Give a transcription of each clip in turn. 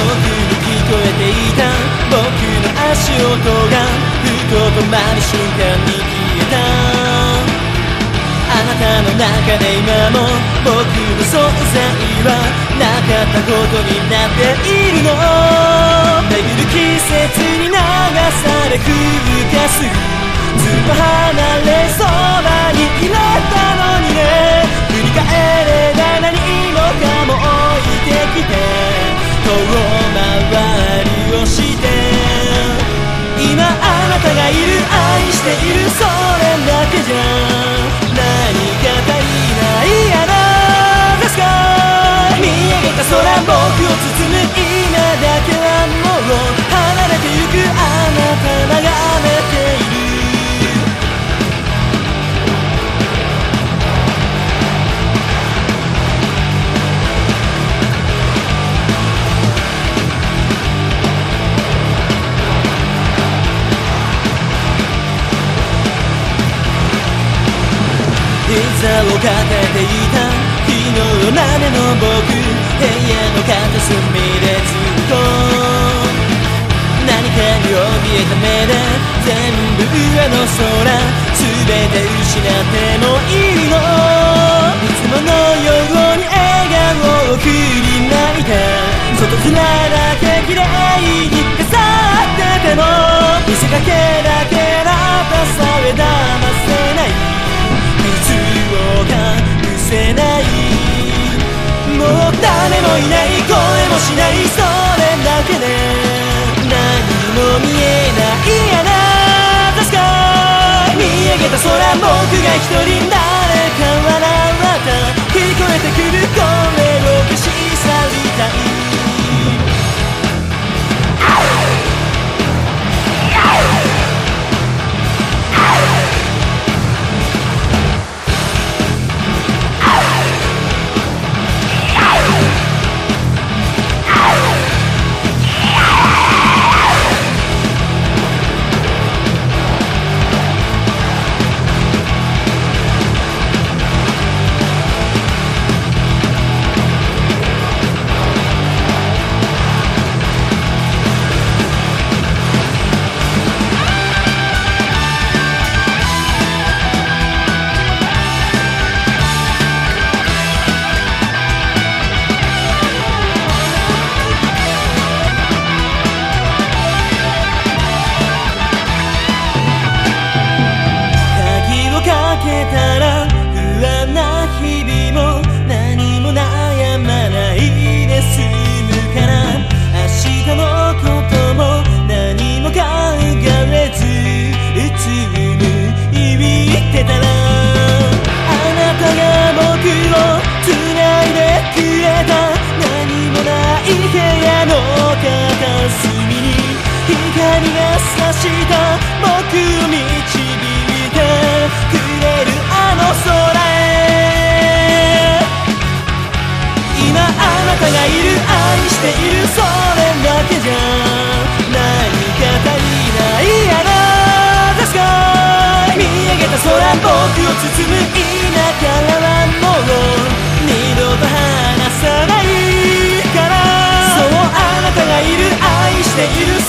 聞こえていた。僕の足音がふと止まる瞬間に消えた。あなたの中で今も僕の存在はなかったことになっているの。巡る季節に流され風化する。ずっと離れそばを抱えていた昨日の雨の僕部屋の片隅でずっと何かに怯えた目で全部上の空全て失ってもいいの。いつものように笑顔を振りまい。て外面だけ綺麗に飾ってても見せかけだけだとさ。一人だ光が差した僕を導いてくれるあの空へ今あなたがいる愛しているそれだけじゃ何か足りないやな確か見上げた空僕を包む今からはもう二度と離さないから。そうあなたがいる愛している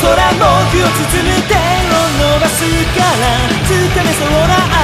空僕を包む手を伸ばすから掴めそうな